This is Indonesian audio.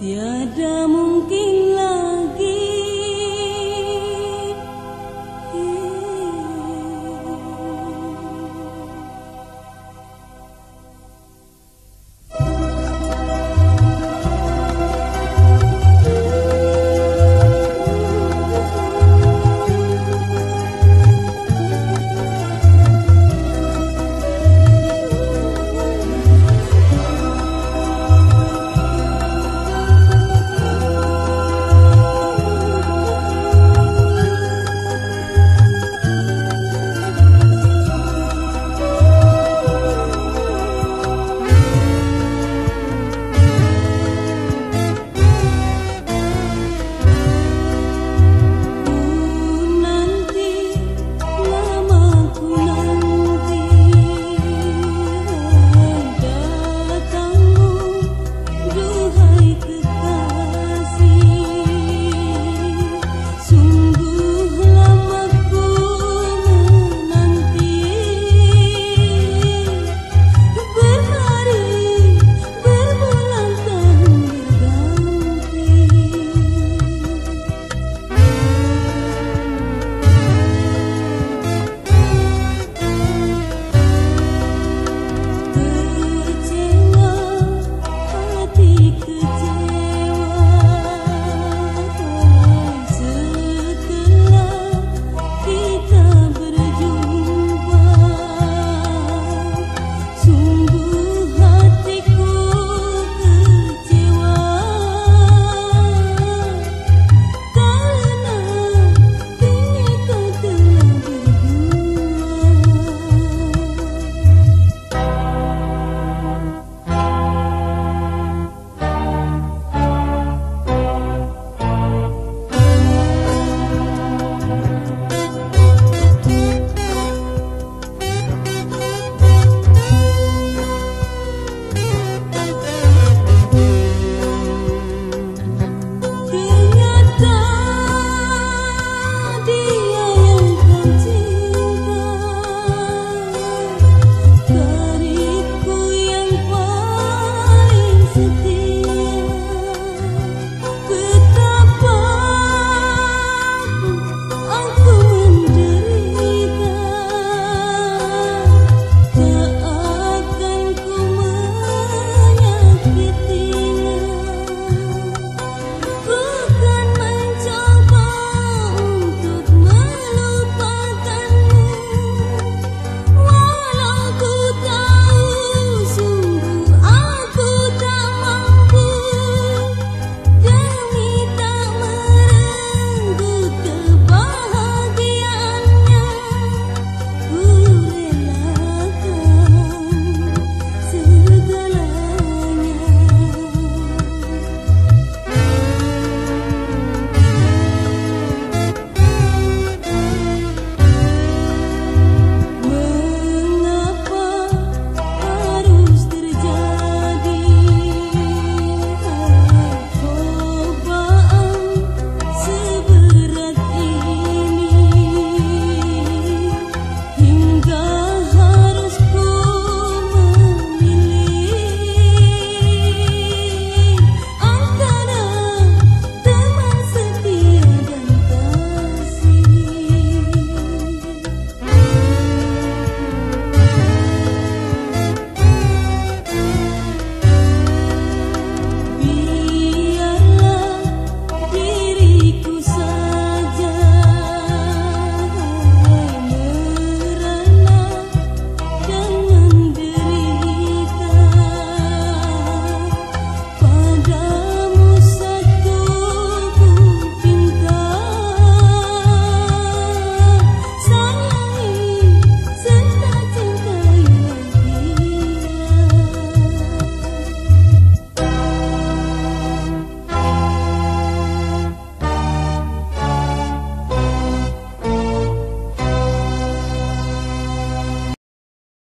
tiada